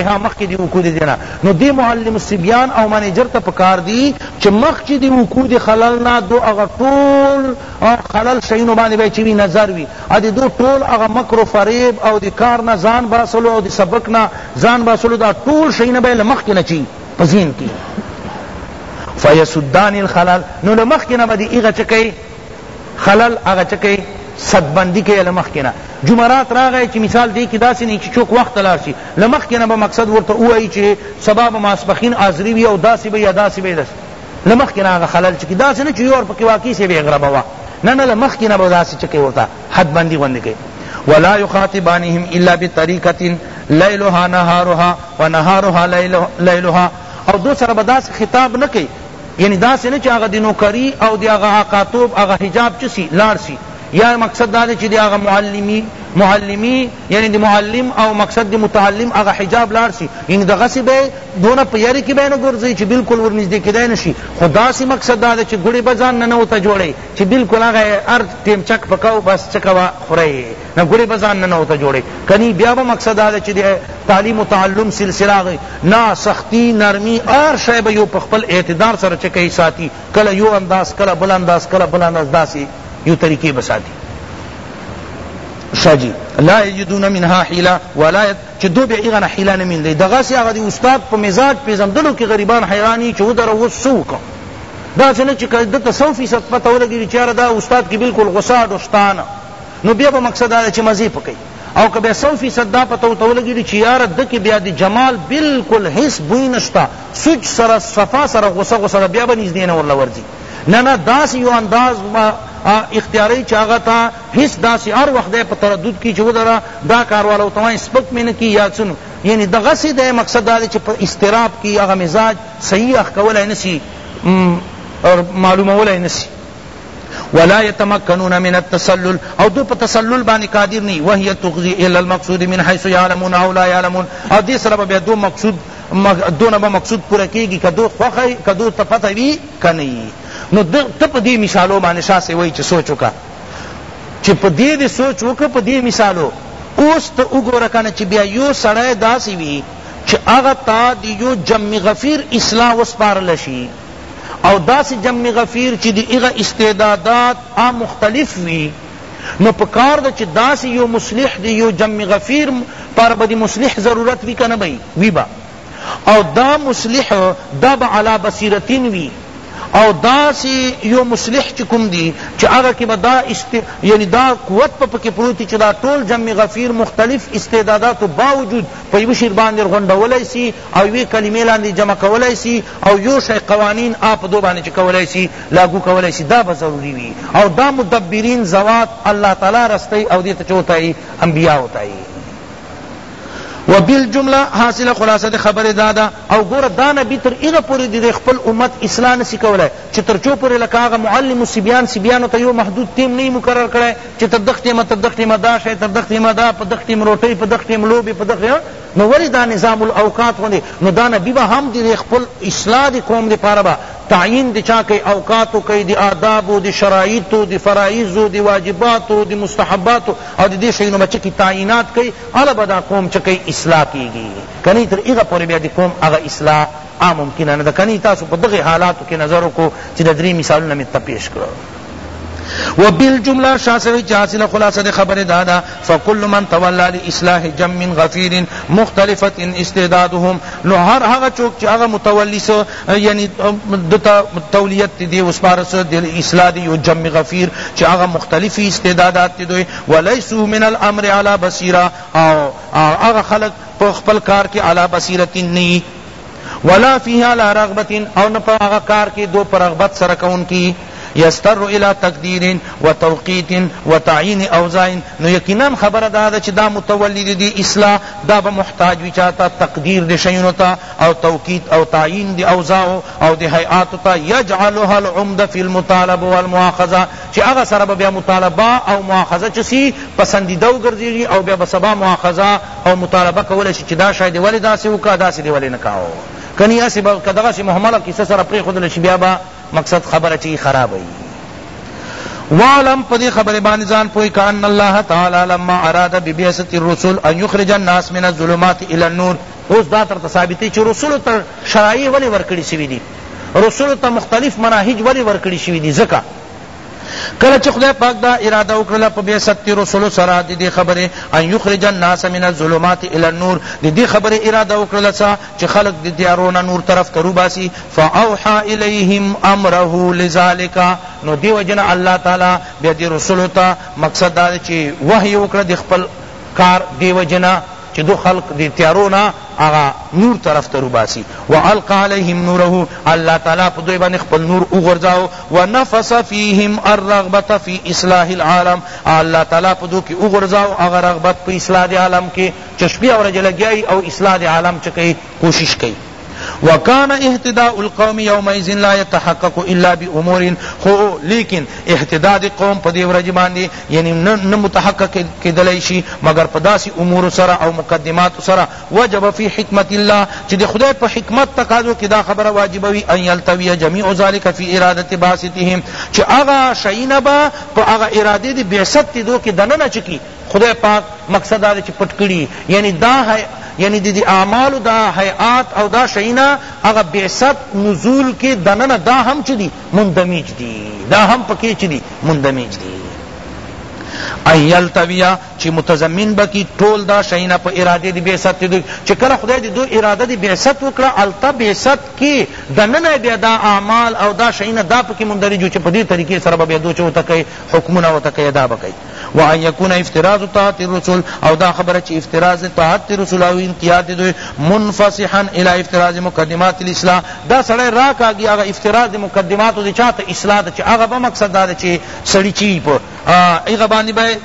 ها مخکی دی وکو دی دینا نو دی معلم سبیان او منیجر ته پکار دی چې مخکی دی وکو دی خلل نه دو هغه ټول خلل شینو باندې به چوي نظر وی ا دی دو ټول هغه مکر و فریب او دی کار نه ځان باسلو او دی سبق نه ځان باسلو دا ټول شینه به لمخکی نه چی پزین کی فیسدان الخلل نو لمخکی نه به دی ایغه چکی خلل هغه چه کئی صد بندی کئی له مخکی نه جمعرات راغی چی مثال دی کی داسی نه چی چوک وخت ته لاړ شی له مخکی نه به مقصد ورته ووایی چی سبا به ماسپښین حاضری وی او داسی به یا داسی به داسی له مخکی نه هغه خلل چی داسی نه چی یو ور پکی واقع سی به غربوا نه نه له مخکی نه به داسی چه کئی ورته حد بندی غوندی کئی ولا یخاطبانهم الا بطریقه لیلها نهارها ونهارها لیلها او دو سره به داسی خطاب نه کئی یعنی داسی نه چی هغه د نوکری او د هغه آقا توب هغه حجاب چه سی لاړ سی یا مقصد دا دی چی د هغه معلمی معلمی یعنی د معلم او مقصد د متعلم هغه حجاب لاړ سی یعنی دغسی به دونه په یری کی به نه ګرځی چی بالکل ور نږدې کیدای نشی خو داسی مقصد دا دی چی ګوړی به ځان ننوته جوړی چی بالکل هغه هر ټیم چک پکاو بس چکه به خوری نه ګوړې به ځان نه ورته جوړې کنی بیا به مقصد دا ده چې د تعلیم و تعلم سلسله غي نا سختی نرمی هر شی به یو په خپل اعتدار سره چې کوي ساتي کله یو انداز کله بل انداز کله بل انداز داسې یو طریقې به ساتي شاجی لا یجدون منها حیلا ولا چې دو به ایغه حیلا نه مندي دغه سی هغه د استاد په مزاج په زمدلو کې غریبان حیرانی چې ودر وسوک دا څنګه چې د تصوفي صفت ولګي چې دا استاد کې بالکل غصه دشتانه نو بیا به مقصد دا چې مزه په کوي او که بیا سو فیصد دا پته ورته ولګېږي چې یاره ده کې بیا د جمال بلکل هېڅ بوی نشته سوچ سره صفا سره غوسه غوسه ده بیا به نږدې نه ورله ورځي نه نه داسې یو انداز اختیاري چې هغه ته هېڅ داسې هر وخت دی په تردد کې چې ودره دا کارواله ورته وایي سپک مې نه کي یا څه نو یعنی دغسې دی مقصد دا دی چې په اضطراب کې هغه مزاج صحیح اخ کولی نه سي معلومولی نه سي ولا يتمكنون من التسلل او دو په تسلل باندې قادر ني وهي تغذي الى المقصود من حيث يعلمون او لا يعلمون او دې سره به دو مقصود دونه به مقصود پوره کیږي کدو خوخه کدو تپته وی کني نو ته په دې مثالو باندې شاسې وای چې سوچ وکړه چې په دې دې سوچ وکړه په دې مثالو اوس ته وګوره کنه چې بیا یو سړی داسې وي چې هغه تا د یو جمع غفیر اصلاح وسپارل شي او داسی جمع غفیر چی دی هغه استعدادات آ مختلف وی نو پکار ده چی داسی یو مصلح دی یو جمع غفیر پاره به دی مصلح ضرورت وی کنه بی وی با او دا مصلح دا به علی بصیرتین وی او دا سی یو مصلح چکم دی چی اغا کی با دا است یعنی دا قوت پا پکی پروتی چی دا طول جمع غفیر مختلف استعدادات باوجود پا یو شیر باندر غنڈولی سی او یوی کلمه لاندی جمع کولی سی او یو شی قوانین آ په دو باندې چې کولای شي لاګو کولای شي دا به ضروري وي او دا مدبرین ذوات الله تعالی رستی او دې ته چې وتایي انبیا وتایي و بالجمله حاصل خلاصه د خبر دادا او ګور دا نبی تر ایغه پوری د خپل امت اصلاح نسی کولای چې تر چو پوری لکاغه معلم سبیان سبیان ته یو محدود تیم نه مقرر کړي چې تر دخت ما تر دخت ما دا شی تر دخت ما دا په دخت روټي په دخت لوبي په دخت نو ولی دا نظام الاوقات غوندی نو دا نبی به هم دی خپل اصلاح دی قوم دی پاره به تعیین دی چا کئی اوقاتو کئی دی آدابو دی شرائطو دی فرائضو دی واجباتو دی مستحباتو او دی دی شئینو بچ کی تعیینات کئی الا به دا قوم چکئی اصلاح کیگی کنی تر ایغا پوری بیا دی قوم اغا اصلاح آ ممکنه نه ده کنی تاسو په دغه حالاتو کې نظر وکړو چې د درې مثالونه مې ته پیش کړو و بالجمله شاسوی چه حاصل خلاصه ده خبر دادا فکل من تولا لاصلاح جم غفیر مختلفت استعدادهم نو هر هغه چوک چه هغه متولی سو یعنی دتا تولیت دی وسپارس دل اصلاح دی یو جم غفیر چه هغه مختلف استعدادات دی دوی ولیسو من الامر علی بصیرہ او هغه خلق په خپل کار کې علی بصیرت نه ولا فیها علی رغبت او نه په هغه کار کی دو په رغبت سره کونکی یضطر الی تقدیر و توقیت و تعین اوضاع نو یقینا خبره دا ده چی دا متولی دی دی اصلاح دا به محتاج وی چاته تقدیر دی شیونو تا او توقیت او تعین دی اوضاع او دی هیئات تا یجعلها العمد فی المطالبه والمؤاخذه چی هغه سره به بیا مطالبه او مؤاخذه چسی پسندیده وګرځیږي او بیا به سبا مؤاخذه او مطالبه کولای شي چې دا شی دې ولې داسې وکړ داسې دې ولې نه کاوه کني هسې به که دغسې مهمله کیسه سره پرېښودل شي بیا به مقصد خبره چې خرابه وي وعلم پدی خبر بانی زان پوئی کہ ان اللہ تعالی لما اراد ببعثت الرسل ان یخرج الناس من الظلمات الى النور اوس دا تر ثابتی چې رسول ته شرایع ولی ورکړی شوی دی رسول ته مختلف مناهج ولی ورکړی شوی دی زکه کله چه خدای پاک دا اراده وکړله په بعثت رسولو سره د دې خبرې ان یخرج الناس من الظلمات الی النور د دې خبرې اراده وکړله څه چې خلق د تیارو نه نور طرف ته روباسي فاوحا الیهم امره لذالک نو دیو جن الله تعالی بیا دې رسولو ته مقصد دا چې وحی وکړه د خپل کار دیو جنا چی دو خلق دی تیارو نه هغه نور طرف ته روباسی والقی علیهم نوره الله تعالی په دوی باندې خپل نور وغورځاو ونفس فیهم الرغبه فی اصلاح العالم الله تعالی په دوی کی وغورځاو هغه رغبت په اصلاح دی عالم کی چشپی او رجلګیای او اصلاح دی عالم چکی کوشش کئی وکان اهتداء القوم یومئذ لا یتحقق الا بامور خو لیکن اهتداء دی قوم پدی ورځ باندې یعنی نه متحقق کیدلای شي مگر پداسی امور سره او مقدمات سره وجب فی حکمت الله چې د خدای په حکمت تقاضو کې دا خبره واجبه وي ان یلتوی جميع ذلک فی اراده باسطهم چې هغه شینبا په هغه اراده دی بعثت دو کې دنه چکی خدای پاک مقصد دا دی چی پټ کړی یعنی دا یعنی د دی اعمالو دا هیئات او دا شینا هغه بعثت نزول کی دننه دا هم چی دی مندمج دی دا هم پکی چی دی مندمج دی ان یلتویا چی متضمن بکی ټول دا شینا په اراده دی بعثت دی چی کله خدای دی دو اراده دی بعثت وکړه التا بعثت کی دننه بیا دا اعمال او دا شینا دا پکی مندرجو چی په دې طریقې سره بیا دو چو تکي حکمونه او تکي دا بکی وان یکون افتراض طاعت الرسل او دا خبره چی افتراض طاعت الرسل او انقیاد دوی منفصحا الی افتراض مقدمات الاصلاح دا سړی را کاږي هغه افتراض مقدمات دی چاته اصلاح ده چی هغه به مقصد دا ده چی سړی چی په هغه باندې به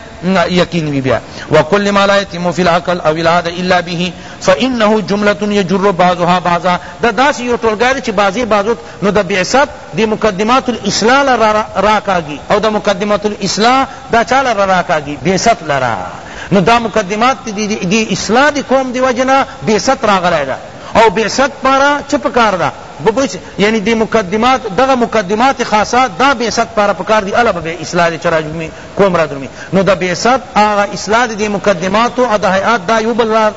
یقین وی بیا وکل ما لا یتم فی العقل او العاده الا به فانه جمله یجر بعضها بعضا دا داسی یو ټولګار چی بعضی بعضو نو د بعثت دی مقدمات الاصلاح لره راکاږی او د مقدمات الاصلاح دا چا لره راکاږی بعثت لره نو دا مقدمات دی دی اصلاح دی قوم دی وجه نه بعثت راغلی ده او بعثت پارا چه پکار ده ببچ یعنی دی مقدمات دغه مقدمات خاصه دا بعثت پارا پکار دی الا به اصلاح دی چراجمی کوم را درومي نو د بعثت هغه اصلاح د دې مقدماتو او د هیئات دا یو بل را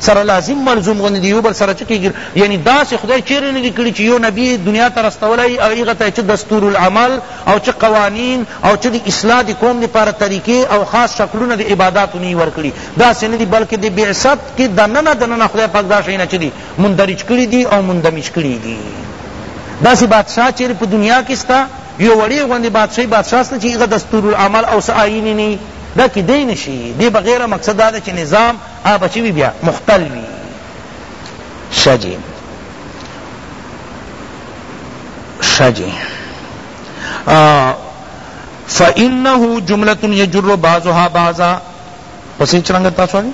سره لازم ملزوم غوندې دی یو بل سره څه کېږي یعنی داسې خدای چیرې نه دي کړي چې یو نبی دنیا ته رستولی او هغه ته چې دستور العمل او چې قوانین او چې د اصلاح د قوم لپاره طریقې او خاص شکلونه د عباداتو نه ورکړي داسې نه دي بلکې د بعثت کې دننه دننه خدای پاک دا شیونه چې دي مندرج کړي دي او مندمج کړي دي داسې بادشاه چیرې په دنیا کې سته یو وړې غوندې بادشاهي بادشاه سته چې هغه دستورالعمل او څه آیینې نه وي، دا کیدای نه شي، دې بغیره مقصد دا دی چې نظام هغه به څه وي بیا؟ مختل وي. شه جي. شه جي. فإنه جملة یجر بعضها بعضا پس هیچ رنګ تاسو آگی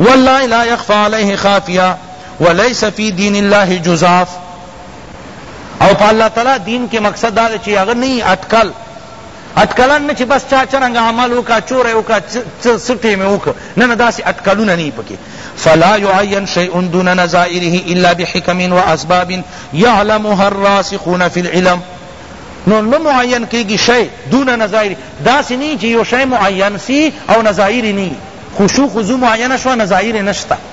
والله لا يخفى عليه خافيا وليس في دين الله جزاف او په الله تعالی دین کې مقصد دا دی چې هغه نه یي اټکل اټکلان نه چې بس چا چرنګ عمل وکا چور وکا سټې مې وک نه نه داسې اټکلونه نه پکې فلا يعين شيء دون نظائره الا بحكم واسباب يعلمها الراسخون في العلم نو نو معین کیږي شی دون نظائر داسې نه چې یو شی معین سی او نظائر نه خشوع خضوع معینه شو نظائر نشته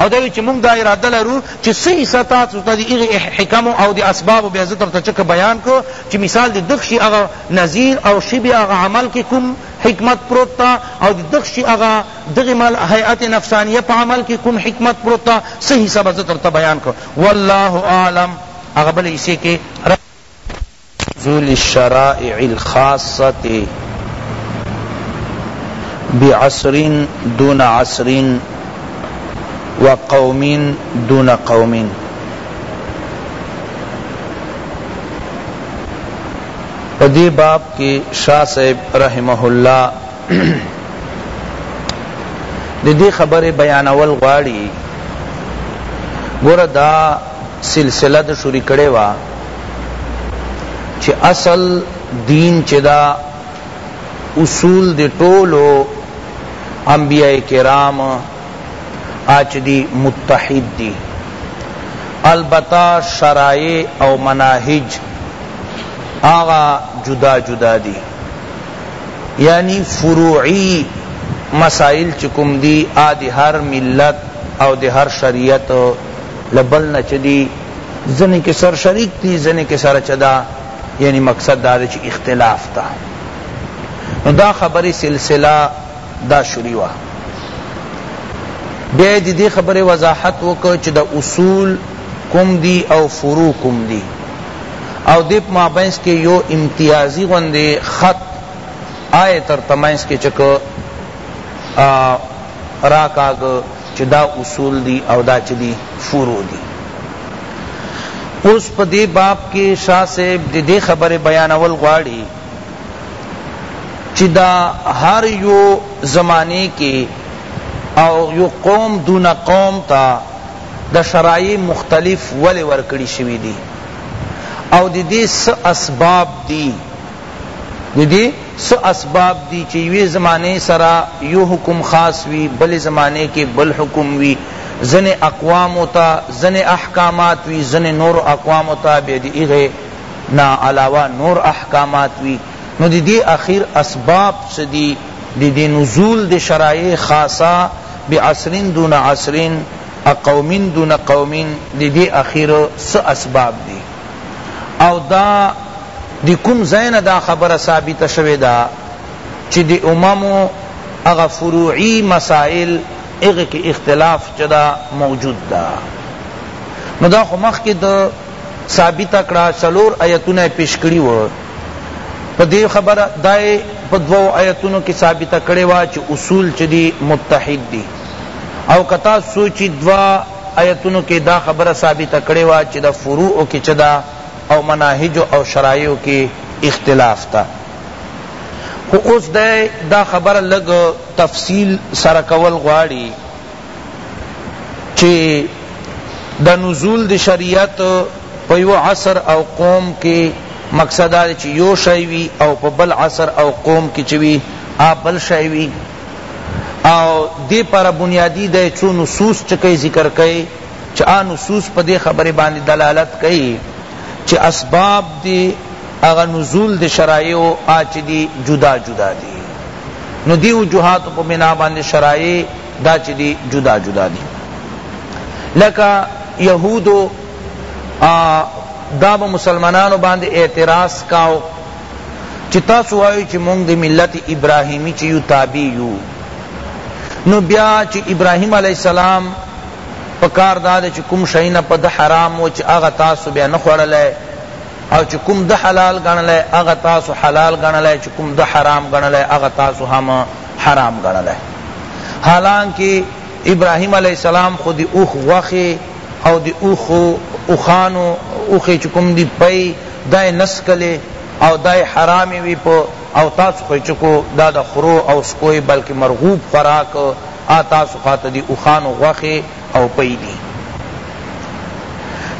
او دا وی چی مونږ دا اراده لرو چی څه حصه تا سو ته دی هغی حکم او دی اسباب بیا زه درته چک بیان کو چی مثال دی دخشی هغه نظیر او شبه هغه عمل کی کوم حکمت پروت تا او دی دخشی هغه دغی مل هیئت نفسانیه په عمل کی کوم حکمت پروت تا څه حصه به زه درته بیان کو والله اعلم هغه بل حصه کی نزول الشرائع الخاصة بعصر دون عصر وقوم دون قوم په دې باب کې شاه صاحب رحمه الله د دې خبرې بیانول غواړي ګوره دا سلسله د شروع کړي وا چې اصل دین چې دا اصول د ټولو انبیاء کرام اچ دی متحد دی البته شرایع او مناهج آغا جدا جدا دی یعنی فروعی مسائل چکم دی آ دی هر ملت او دی هر شریعت له بل نه چه دی ځنی کې سر شریک دی ځنی کې سره چه دا یعنی مقصد دا دی چه اختلاف تا نو دا خبری سلسله دا شروع وا بیا دی دی خبری وضاحت وکړ چه دا اصول کم دی او فرو کم دی او دیپ مابینس کې یو امتیازی غندې خط آئے تر تمینس کې چکو راکاگ چه دا اصول دی او دا چه دی فروع دی اوس په دی باب کی شاه صاحب د دی خبری بیانول غواړی چه دا هر یو زمانی کی او یو قوم دون قوم تا د شرایع مختلف ولی ورکړی شوی دی او د دی څه اسباب دی ددې څه اسباب دي چي یوې زمانې سره یو حکم خاص وي بلې زمانې کي بل حکم وي ځینې اقوامو ته ځینې احکامات وي ځینې نورو اقوامو ته بیا د هغه نه علاوه نور احکامات وي نو ددې اخیر اسباب څه دي ددې نزول د شرایع خاصه بعصر دون عصر اقوم دون قوم ددې اخیر څه اسباب دي او دا د کوم ځای نه دا خبره ثابته شوې ده چې د اممو هغه فروعي مسائل هغه کې اختلاف چې دا موجود ده نو دا خو مخکې د ثابته کړه څلور آیتونه یې پیش کړي وو په دې خبره دا یې په دوو آیتونو کې ثابته کړې وه چې اصول چې دي متحد دي او که تاسو سوچي دوه آیتونو کې دا خبره ثابته کړې وه چې د فروعو کې چې دا او مناهجو او شرایعو کی اختلاف ته خو اوس دی دا خبره لږ تفصیل سره کول غواړي چی د نزول د شریعت په یو عصر او قوم کې مقصد دا چې یو شی وي او په بل عصر او قوم کې چې وي آ بل شی وي او دې پر بنیادی د څو نصوص چکه ذکر کړي چه آ نصوص پدې خبرې باندې دلالت کئی چه اسباب دی اغا نزول دی شرائع و آ چه دی جدا جدا دی نو دی وجوهات په بنا باندې شرائع دا چه دی جدا جدا دی لکه یهودو دا به مسلمانانو باندې اعتراض کاو چې تاسو وایو چې مونږ د ملت ابراهیمی چې یو تابع یو نو بیا چې ابراهیم علیه السلام پکار دا دی چی کوم شی نه په ده حرام وو چی هغه تاسو بیا نه خوړلی او چی کوم ده حلال ګڼلی هغه تاسو حلال ګڼلی چی کوم ده حرام ګڼلی هغه تاسو هم حرام ګڼلی حالانکه ابراهیم علیه السلام خو دی اوخ غوښې او دی اوخ اوخانو اوخې چی کوم دی پی دای نسکلی او دای حرام وی په او تاسو خو چکو دا د خرو او سپو ئې بلکه مرغوب خوراک آ تاسو خواته دی اوښانو غوښې او پۍ دي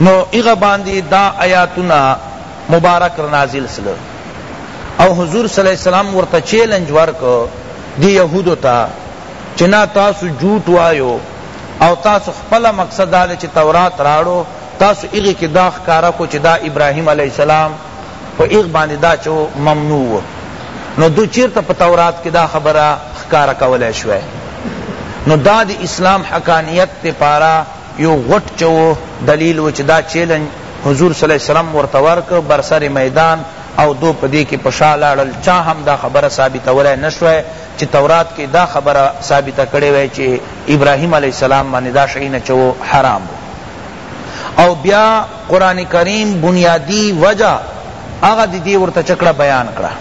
نو هغه باندې دا آیاتونه مبارک رنازل سل او حضور صلی اللہ علیہ وسلم ورته چیلنج ورک دی یهودو ته چې نه تاسو جوټ وایو او تاسو خپل مقصد دا چې تورات راړو تاسو هغه کې دا ښکارا کو چې دا ابراهیم علیہ السلام په ایغ باندې دا چه ممنوع وو نو دو چیرته په تورات کی دا خبره ښکاره کولای شوی نو دا دی اسلام حقانیت تی پارا یو غټ چه وو دلیل وو چه دا چیلنج حضور صلی اللہ علیہ وسلم ورته ورک بر سر میدان او دو پدی کی پشا لاړل چا هم دا خبره ثابتولای نشوه چه تورات کی دا خبره ثابته کړی وای چه ابراهیم علیہ السلام باندې دا شی نه چه حرام او بیا قرآن کریم بنیادی وجہ هغه د دې ورته چکړه بیان کړه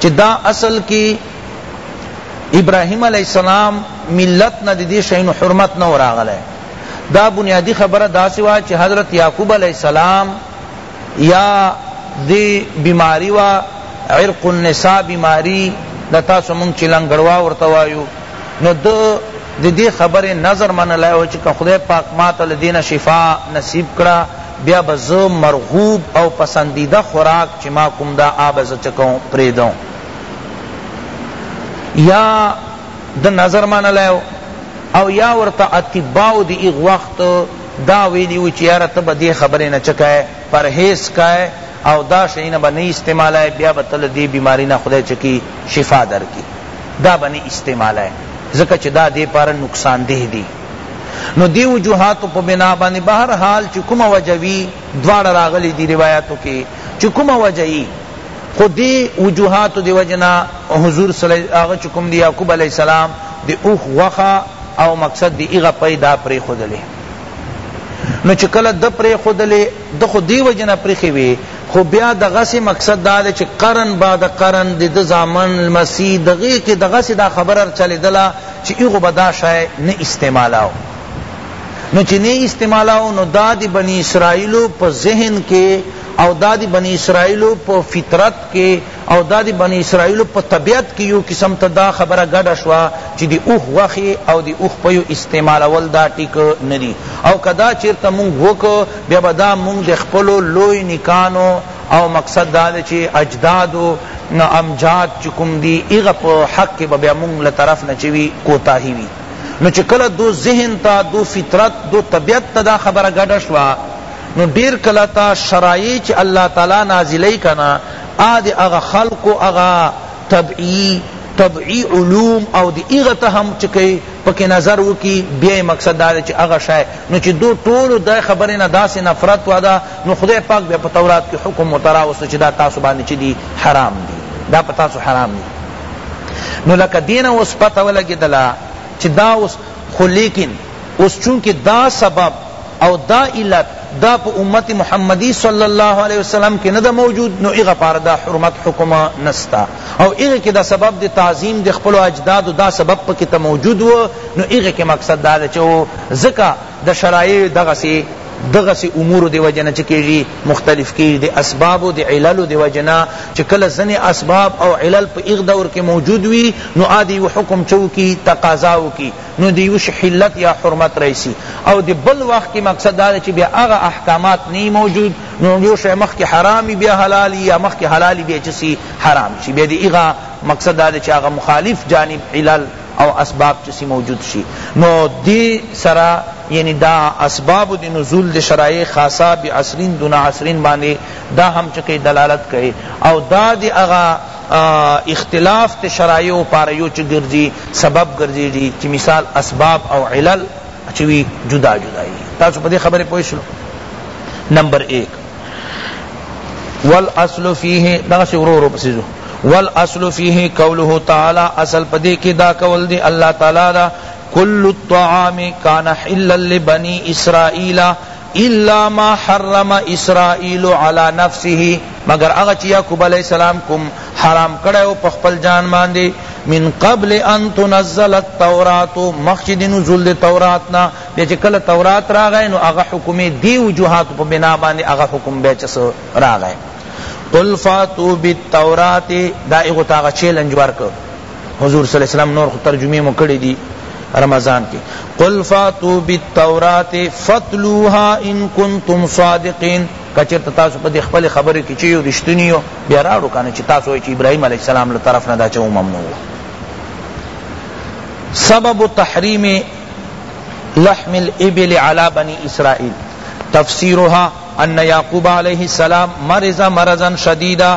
چې دا اصل کې ابراهیم علیه السلام ملت نه د دې شیانو حرمت نه وراغلی دا بنیادی خبره داسې وه چې حضرت یعقوب علیه السلام یا دی بیماری وه عرق النساء بیماری دا تاسو مونږ چی لنګړوا ورته وایو نو ده د دې خبرې نظر منلای و چې که خدای پاک ماته له دینه شفا نصیب کړه بیا به زه مرغوب او پسندیده خوراک چې ما کوم دا آ به زه څه کوم پرېږدم یا د نظر منلای او یا ورته اتباع د ایغ وخت دا ویلی وو چی یاره ته به دی خبری نه چه کای پرهیز کای او دا شیونه به نه استعمالای بیا به ته له دی بیماری نه خدای چه کی شفا درکی دا به نه استعمالای ځکه چه دا دی پاره نقصان ده دی نو دی وجوهاتو په بنا باندې بهر حال چې کومه وجه وي دواړه راغلي دي روایاتو کې چې کومه وجه یي خو دی وجوهاتو دی وجنا حضور صلی الله علیه وسلم چې کوم دی یعقوب علیه السلام دی اوخ وخه او مقصد دی هغه پی دا پریښودلې نو چې کله د پریښودلې د خو دی وجه نه پریښې وي خو بیا دغسې مقصد دا دی چې قرن بعد قرن د د زامن لمسی دغې کې دغسې دا خبره چلېدله چې هغو به دا شی نه استعمالاو نو چې نه استعمالاو نو دا د بني اسرائیلو په ذهن کې او دا د بني اسرائیلو په فطرت کې او دا د بنی اسرائیلو په طبیعت کی یو قسم ته دا خبره ګډه شوه چی د اوښ غوښی او د اوښ پیو استعمالول دا ټیک ندی او که دا چیرته مونږ وکړو بیا به دا مونږ د خپلو لوی نیکانو او مقصد دا ده چی اجدادو امجاد چی کوم دی هغه په حق کی به بیا مونږ له طرف نه چی وی کوتاهی وی نو چی کله دو ذهن تا دو فطرت دو طبیعت تا دا خبره ګډه شوه نو ډیر کله تا شرایع چی الله تعالی نازلی کنا آ د هغه خلقو هغه طبعی طبعی علوم او دی ایغه ته هم چه کئی پکی نظر وکی بیا مقصد دا چه اغه شای نو چه دو ټول دا خبر نه داس نفرت وادا نو خدای پاک بیا په تورات کی حکم متراوس چه دا تاسو باندې چه دی حرام دی دا په تاسو حرام دی نو لکه دین اوس پته ولګیدلا چه دا اوس خو لیکن اوس چونکه دا سبب او دا علت دا په امت محمدی صلی الله علیه وسلم کی نده موجود نو هغه پاره دا حرمت حکم نسته او هغه کی دا سبب دی تعظیم دی خپل اجداد دا سبب پکی ته موجود و نو هغه کی مقصد دا چه زکا د شرایع دغه سی دغه سی امور دی وجنه چه کیجی مختلف کی دی اسباب دی علل دی وجنه چه کله زن اسباب او علل په ایغ دور کې موجود وی نو آدی و حکم چو کی تقاضاو کی نو د یوش حلت یا حرمت رئیسی او د بل وخت کی مقصد دا چې بیا هغه احکامات نی موجود نو یو شی مخ کی حرام بیا حلال یا مخ کی حلال بیا چسی حرام شي بیا د هغه مقصد دا چې هغه مخالف جانب علل او اسباب چسی موجود شي نو دی سرا یعنی دا اسباب دی نزول دی شرائع خاصا بی عصرین دون عصرین باندی دا ہم چکے دلالت کرے او دا دی اغا اختلاف ته شرایعو پاره یو چه ګرځی سبب ګرځیږی چه مثال اسباب او علل چه وی جدا جدا یی تاسو پدی خبره پوه شلو نمبر ایک والاصل فیه دغه سی ورو ورو پسی ځو والاصل فیه قوله تعالی اصل پدی کی دا قول دی الله تعالی دا کل الطعام کان حلا لبنی اسرائیل الا ما حرم اسرائیل علی نفسه مگر هغه چه یعقوب علیہ السلام کوم حرام کړی وو په خپل ځان باندې من قبل ان تنزل التوراۃ مخکې د نزول د تورات نه بیا چې کله تورات راغی نو هغه حکم دی وجوهات په بنا باندې هغه حکم بیا چس راغی قل فاتو بالتورات دا ایغو تاغه چیلنج ورکړ حضور صلی الله علیه وسلم نور ترجمه مو کړی دی رمضان کی قل فاتو بالتورات فتلوها ان کنتم صادقین کچر تاسو په خپل خبره کې چیو رښتینیو بیا راړو کنه چې تاسو چې ابراهیم علی السلام له طرف نه دا چې ممنوع سبب تحریم لحم الابل علی بنی اسرائیل تفسیرها ان یعقوب علیہ السلام مرض مرضا شدیدا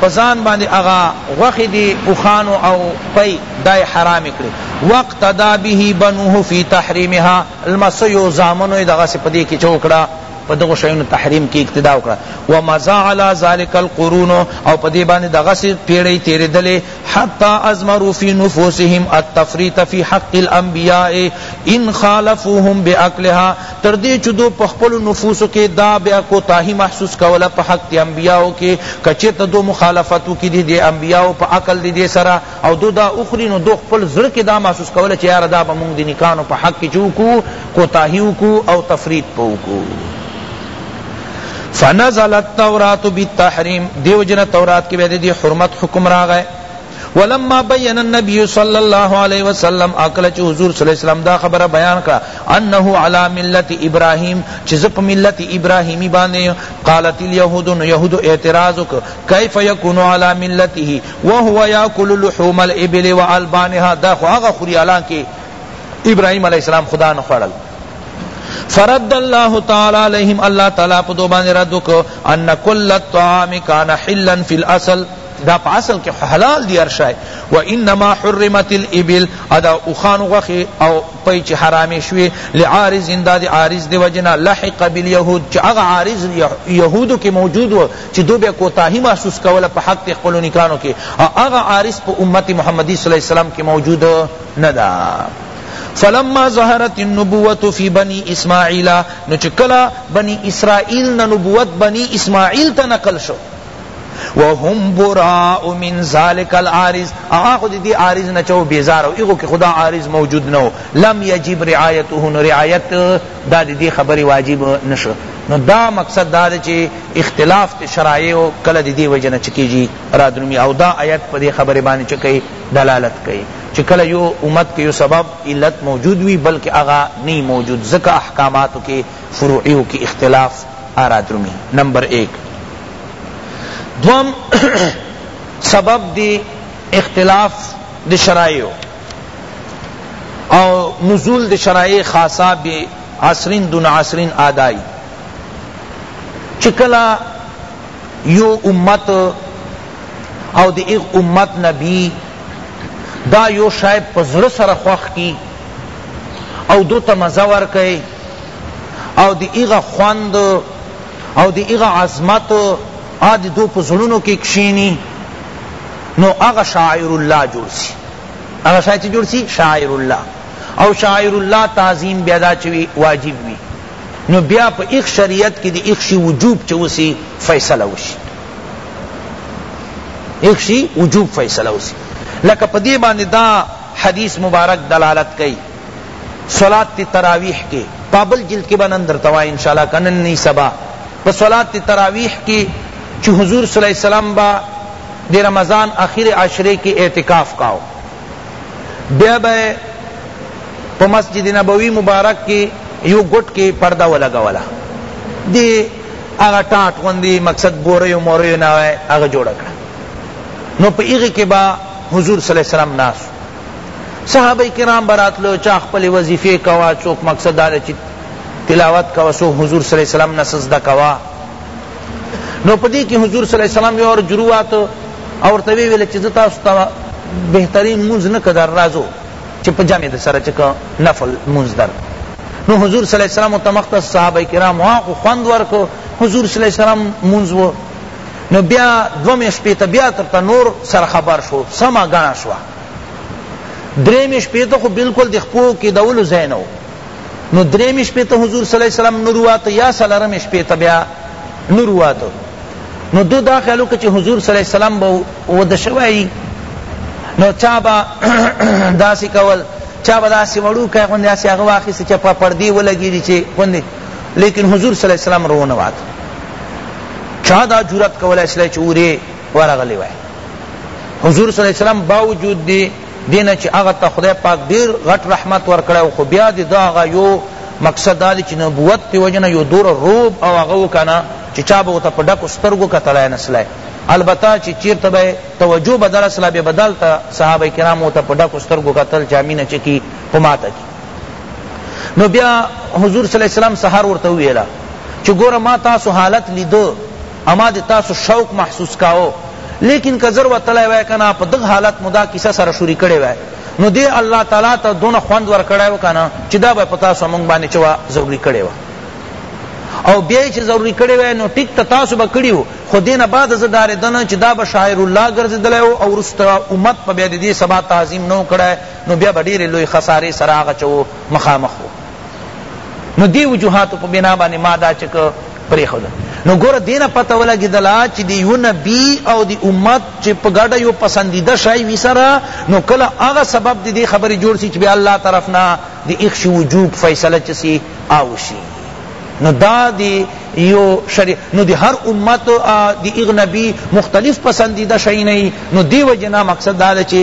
په ځان باندې هغه غوښې دې اوښانو او پۍ دا یې حرامې کړې واقتدی به بنوه فی تحریمها لمسیو او زامنو یې دغسې په دې کې چه وکړه په دغو شیانو تحریم کې اقتدا وکړه ومضی علی ذلک القرون او په دې باندې دغسې پیړۍ تېرېدلې حتی ازمروا فی نفوسهم التفریط فی حق الانبیاء ان خالفوهم باکلها تر دې چې دوئ په خپلو نفوسو کې دا بیا کوتاهي محسوس کوله په حق د انبیاوو کې که چېرته دوئ مخالفت وکړي د دې انبیاوو په عقل د دې سره او دوئ دا وخوري نو دوئ خپل زړه کې دا محسوس کوله چې یاره دا به مونږ د نیکانو په حق کې چه وکړو کوتاهي وکړو او تفریط په وکړو فنزل التوراة بالتحریم دیو جن تورات کې به د دې حرمت حکم راغی ولما بین النبی صلی اللہ علیہ وسلم اکل چ حضور صلی اللہ علیہ وسلم دا خبر بیان کرا انه علی ملت ابراہیم چ زپ ملت ابراہیمی باندے قالت الیہود یہود اعتراض ک کیف یکون علی ملته وهو یاکل لحوم الابل والبانها دا خو هغه خوری الان کی ابراہیم علیہ السلام خدا نہ خړل فرد اللہ تعالی علیہم اللہ تعالی پدو باندې رد وک ان کل الطعام کان حلا فی الاصل دا په اصل کې حلال دی ارشای و انما حرمت الابل ادا اوخان غخه او پي چې حرامې شوي لعارض دا دی عارض دی وجنا لحق باليهود چې هغه عارض يهودو کې موجود و چې دوی به کوتاهي محسوس کوله په حق خپل نکانو کې هغه عارض په امت محمدي صلی الله علیه وسلم کې موجود نه ده فلما ظهرت النبوت فی بنی اسماعیل نو چکلا بنی اسرائیل نبوت بنی اسماعیل تا نقل شو وهم براء من ذلك العارض اغا خود دی عارض نچو بیزار او ایغو که خدا عارض موجود نو لم یجب رعایته نو رعایت دا دی خبری واجب نشو نو دا مقصد دا چی اختلاف تی شرایع او کله دی وجنه چکی جی رادرمی او دا آیت پا دی خبری بانی چکی دلالت کئی چی کله یو امت کی یو سبب علت موجود وی بلکہ اغا نی موجود ذکر احکاماتو کی فروعیو کی اختلاف آرا درومی نمبر ایک دوم سبب دی اختلاف دی شرائعو او نزول دی شرائع خاصا بی عصرین دون عصرین آدائی چکلا یو امت او دی ایغ امت نبی دا یو شای پزر سر خوخ کی او دو تا مزور کئی او دی ایغا خوند او دی ایغا عظمت آدی دو پا زلونو کی کشینی نو اغا شاعر اللہ جوڑ سی اغا شاعر چی جوڑ سی شاعر اللہ او شاعر اللہ تعظیم بیدا چوی واجب وی نو بیا پا ایخ شریعت کی دی ایخ شی وجوب چوسی فیصلہ وشی ایخ شی وجوب فیصلہ وشی لکه پدی باندې دا حدیث مبارک دلالت کئی صلاة تراویح کې په بل جلد کې به نن درته وایم ان شاء الله که نن نه سبا په صلاة تراویح کې چې حضور صلی الله علیه وسلم به د رمضان آخر عشرې کې اعتکاف کاو بیا به په مسجد نبوی مبارک کې یو ګټ کې پرده ولګوله دی هغه ټاټ غوندي مقصد بورې او مورې نه هغه جوړ کړ نو په هغه کې با حضور صلی الله علیه وسلم ناس صحابه کرام براتلو چا خپل وظیفه کوا چوک مقصد دار چی تلاوت کوا سو حضور صلی اللہ علیہ وسلم نسز دکوا نو پدی کی حضور صلی اللہ علیہ وسلم یو اور جروات اور توی ویل چی زتا ستا بہترین منز نک در رازو چی پا جامع سر چک نفل منز در نو حضور صلی اللہ علیہ وسلم تمخت صحابہ کرام وہاں کو خوند ورکو حضور صلی اللہ علیہ وسلم منز و نو بیا دو می شپی ته بیا ترته نور سر خبر شو سمه گنه شوه درې می شپی ته خو بالکل د خپو کې دولو ځای نه نو درې می شپی ته حضور صلی الله علیه وسلم نور واته یا سلرم شپی ته بیا نور واته نو دو دا خیالو که چې حضور صلی الله علیه وسلم به ود شوی نو چا با داسې کول چا به داسې وړو که غوندې داسې هغه واخیست چې په پردې ولګېدي چې غوندې لیکن حضور صلی الله علیه وسلم روونه واته چا دا جرأت کولای شلای چې اورې ورغلی وای حضور صلی الله علیه وسلم باوجود دی دینه چې هغه ته خدای پاک ډیر غټ رحمت ورکړی خو بیا دی دا هغه یو مقصد دا دی چې نبوت دی وجنه یو دور روب او هغه وکنه چې چا به ورته په ډکو سترګو کتلای نسلای البته چې چیرته به توجه بدل سلا به بدل ته صحابه کرامو ته په ډکو سترګو کتل جامینه چکی هماته کی نو بیا حضور صلی الله علیه وسلم سحر ورته ویلا چې ګوره ما تاسو حالت لیدو اما د تاسو شوق محسوس کاو لیکن کزر وتلی وای کنا په دغه حالت مدا کیسه سره شروع کړي وای نو دی الله تعالی ته دون خوند ور کړی و کنا چې دا به پتا سو مونږ باندې چوا ضروری کړي و او بیا چې ضروری کړي وای نو ټیک ته تاسو به کړیو خو دینه بعد از دار دنه چې دا به شاعر الله ګرځیدلی او ورسته امت په بیا دې سبا تعظیم نو کړه نو بیا به ډېرې لوی خسارې سره هغه چه و مخامخ و نو دې وجوهاتو په بنا باندې ما دا چه که پرېښوده نو ګوره دې نه پته ولګېدله چې د یو نبي او د امت چې په ګډه یو پسندیده شی وي سره نو کله هغه سبب د دې خبرې جوړ سي چې بیا الله طرف نه د اخش وجوب فیصله چه سي او شي نو دا دی یو شری نو دی هر امت دی اغ نبی مختلف پسندیده شئی نئی نو دی وجنا مقصد دا چی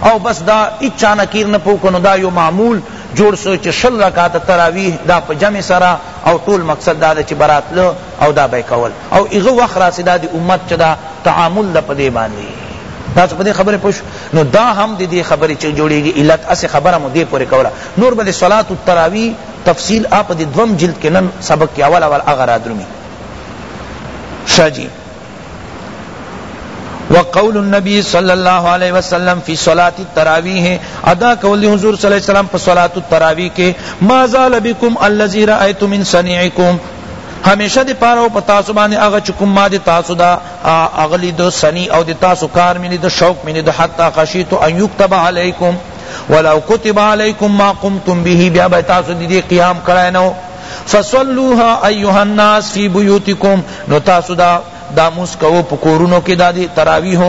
او بس دا هیچا نه کیر نه پوکه نو دا یو معمول جوړ سو چه شل رکعته تراویح دا په جمع سره او ټول مقصد دا ده چه به راتله او دا به یې کول او هغه وخت راسی دا د امت چه دا تعامل ده په دې باندې تاسو په دې خبره پوه شو نو دا هم د دې خبرې چه جوړیږي علت اسې خبره مو دې پورې کوله نور به د صلات التراویح تفصیل اپ د دوم جلد کې نن سبق کې اول اول هغه را درومي شاه جی وقول النبی صلی اللہ علیہ وسلم فی صلاة التراویح ادا قول حضور صلی اللہ علیہ وسلم پر صلاة التراویح کے ما زال بكم الذی رأیت من صنیعکم ہمیشہ دی پارا او پتاسو باندې هغه چکم ما دی تاسو دا اغلی دو سنی او دی تاسو کار ملی دو شوق ملی دو حتی خشیت ان یکتب علیکم ولو کتب علیکم ما قمتم به بیا تاسو دی قیام کړای نو فصلوها ایها الناس فی بیوتکم نو تاسو دا داموس کو پکورونو کې دادی تراویح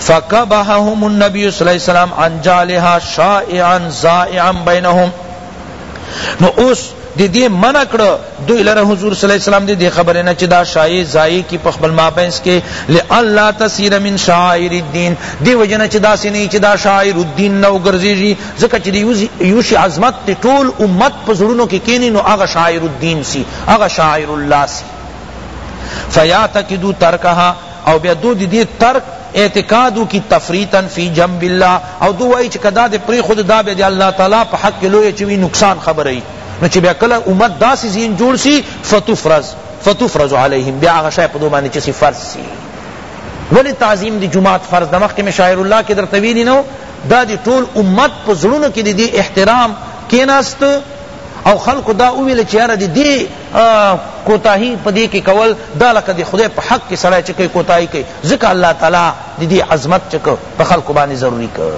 فکبههم النبی صلی الله علیه وسلم عن جالها شائعا زائعا بینهم نو اوس دی دی منع کړ دوی لره حضور صلی الله علیه وسلم دی دی خبره نه چې دا شای زای کی په خپل مابینس کې لالا تسیر من شاعر الدین دی وجنه چې دا سینې چې دا شاعر الدین نو ګرځي ځکه چې د یو شي عظمت د ټول امت په زړونو کې کینی نو هغه شاعر الدین سی هغه شاعر الله سی فیعتقدو ترکها او بیا دو دی دی ترک اعتقادو کی تفریطا فی جنب اللہ او دو وائی چی کدا دی پری خود دا بیا دی اللہ تعالی پا حق لوی چوی نقصان خبر ای نو چی بیا کلا امت دا سی زین جوڑ سی فتفرز فتفرز علیہم بیا آغا شای پا دو مانی چی سی فرض سی ولی تعظیم دی جماعت فرض دمخ کے میں شاعر اللہ کے در طویلی نو دا دی ټول امت په زړونو کی دی دی احترام کیناست او خلق دا اویل چی یاره دی دی کوتاهی پدی کی کول دا لکه دی خدای په حق کی سړی چکی کوتاهی کئی ذکر الله تعالی دی دی عظمت چک په خلق بانی ضروری کر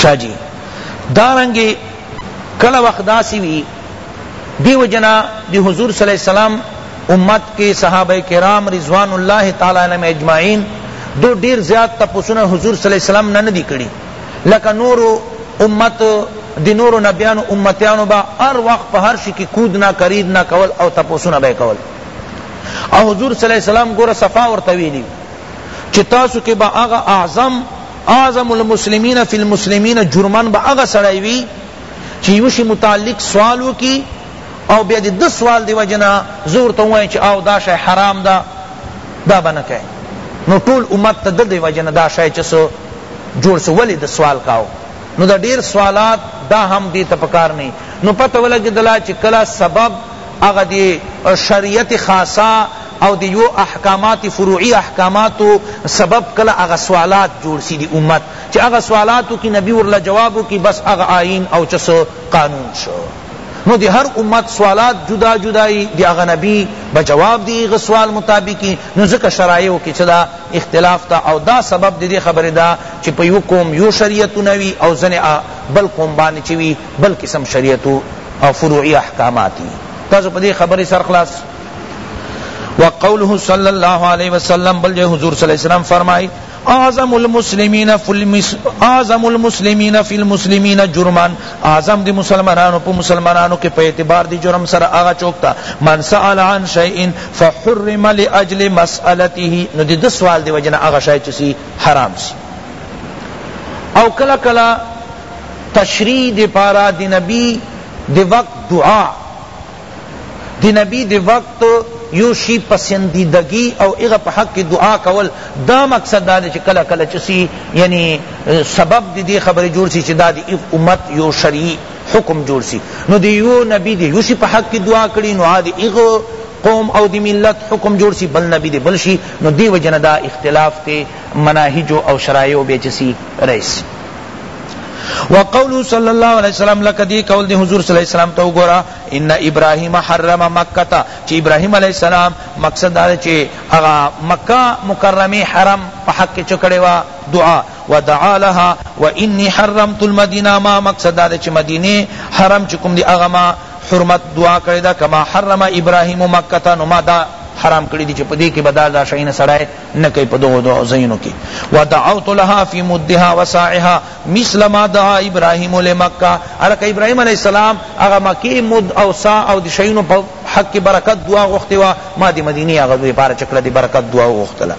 شاہ جی دارنگی کله وخت داسی وی دیو جنا دی حضور صلی اللہ علیہ وسلم امت کے صحابہ کرام رضوان اللہ تعالی علیہم اجمعین دو ډیر زیات تپوسونه حضور صلی الله علیه وسلم نه ندی کړی لکه نور امت دی نور نبیانو امتیانو با هر وخت په هر شي کې کود نه کرید نه کول او تپوسونه به کول او حضور صلی الله علیه وسلم ګوره صفا ورته ویلی چې تاسو کې با هغه اعظم اعظم المسلمین فی المسلمین جرمن به هغه سړی وی چې یو شی متعلق سوال وکي او بیا د ده سوال دی وجنا زور ته وایي چې او دا شی حرام ده دا به نه کوي نو ټول امت ته د دی وجنا دا شی چې سو جوړ سو ولې د سوال کاو نو دا ډیر سوالات دا هم دی ته پکار نه نو پته ولګېدله چې کله سبب هغه دی شریعت خاصه او د یو احکامات فروعی احکاماتو سبب کله هغه سوالات جوړ سی د امت چه هغه سوالاتو کی نبی ورله جواب وکی بس هغه آئین او چه څه قانون شو نو د هر امت سوالات جدا جدا یی د هغه نبی به جواب دی هغه سوال مطابق یی نو ځکه شرایعو کی چه دا اختلاف تا او دا سبب دی خبری دا چه په یو قوم یو شریعتونه وی او ځنی بل قوم باندی چه وی بل قسم شریعتو او فروعی احکامات وی تاسو په دی خبری سر خلاص وقوله صلی اللہ علیہ وسلم بل جے حضور صلی اللہ علیہ وسلم فرمائی اعظم المسلمین فی المس اعظم المسلمین فی المسلمین جرمان اعظم دی مسلمانانو په مسلمانانو کې په اعتبار دی جرم سره هغه چوکتا من سأل عن شیء فحرم لاجل مسألته نو دی د سوال دی وجنه هغه شی چې حرام سی او کلا کلا تشریح دی پارا دی نبی دی وقت دعا دی نبی دی وقت یو شی پسندیدگی او اغا په حق کی دعا کول دا مقصد دا چې کله کله چسی یعنی سبب دی دی خبر جوړ سی چې دا دی امت یو شرعی حکم جوړ سی نو دی یو نبی دی یو شی په حق کی دعا کړي نو دی اغا قوم او دی ملت حکم جوړ سی بل نبی دی بل شی نو دی وجنه دا اختلاف تے مناهج او شرایع بیچسی رئیس وقوله صلی الله علیه وسلم لکه دی قول دی حضور صلی الله علیه وسلم تو گورا ان ابراهیم حرم مکه تا چې ابراهیم علیه السلام مقصد دا چې هغه مکه مکرمه حرم په حق کې چکړې وا دعا ودعا لها وانی حرمت المدینه ما مقصد دا چې مدینه حرم چې کوم دی هغه ما حرمت دعا کړی دا کما حرم ابراهیم مکه تا نو ما دا حرام کړی دی چې په دې کې بدل دا شینه سړای نکی په دغو دعا زینو کی ودعوت لها فی مدها وساعها مثل ما دعا ابراهیم لمکه الک ابراهیم علیہ السلام اغه مکی مد او سا او د شینو په حق کی برکت دعا غوښته وا ما دی مدینه اغه دوی پار چکړه دی برکت دعا غوښتله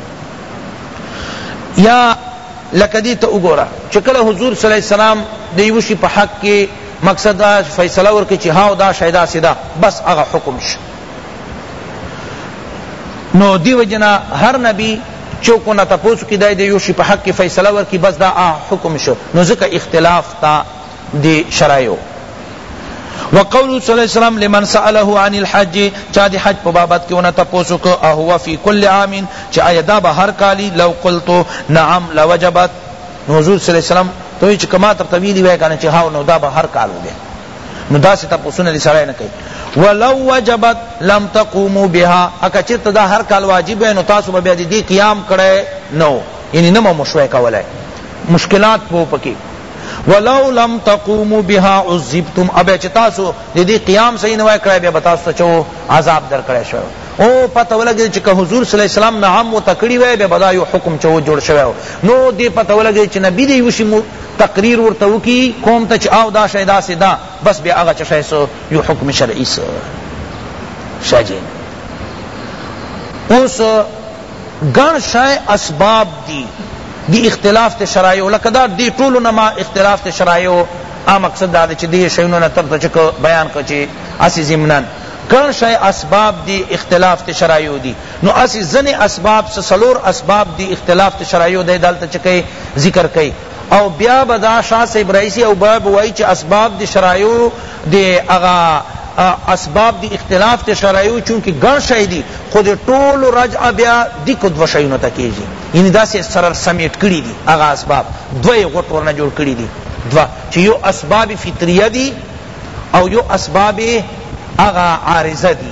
یا لکدی ته وګوره چکړه حضور صلی الله علیه وسلم دی وشی په حق کی مقصد فیصله ورکړي چې ها دا شیدا سیدا بس اغه حکم شي نو دیو جنا هر نبی چوکو نه تپوس کی دای دی یو شی په حق کی فیصله ورکی بس دا آ حکم شو نو ځکه اختلاف تا دی شرایو وقول صلی اللہ علیہ وسلم لمن سأله عن الحج چا دی حج پا بابت کیونا تپوسو کو اہو فی کل عام چا ایدا با ہر کالی لو قلتو نعم لوجبت حضور صلی اللہ علیہ وسلم تو چا کما تر طویلی وے کانا چا ہاو نو دا با ہر کالو دے نو دا سی تپوسونه دی سړی نه کوي ولو وجبت لم تقوموا بها اکه چرته دا هر کال واجب نو تاسو به دې دی قیام کړي نو یعنی نه مو شوي کولای مشکلات پو پکی ولو لم تقوموا بها عذبتم ابه چتاسو دې قیام صحیح نه وای کړی به تاسو چو عذاب در کړی شو او پته ولګی چې که حضور صلی الله علیه وسلم نه هم متکړی وای به بدا یو حکم چو جوړ شوی نو دې پته ولګی چې نبی دې وشي تقریر ورته وکی قوم ته چه او دا شی داسی ده بس بیا هغه چه شی سو یو حکم شرعی سو شا جی اوس گن شای اسباب دی دی اختلاف تے شرائعو لکه دا دی ټولو نما اختلاف تے شرائعو آ مقصد دا چی دی شیونو نتر تو چکو بیان کو چی اسی زمنان گن شای اسباب دی اختلاف تے شرائعو دی نو اسی ځنی اسباب څه څلور اسباب دی اختلاف ته شرعیو دی دالته چه کئی ذکر کئی او بیا به دا شاہ صاحب رئیسی او بیا به وائی چه اسباب دی شرعیو دی اغا اسباب دی اختلاف ته شرعیو چونکه گن شئی دی خود ټول رجع بیا دی کو دو شئیونو تا کیجی یعنی دا سی سرر سمیٹ کری دی اغا اسباب دوی غٹ ورنہ جوڑ کری دی دو چه یو اسباب فطریه دی او یو اسباب اغا عارضه دی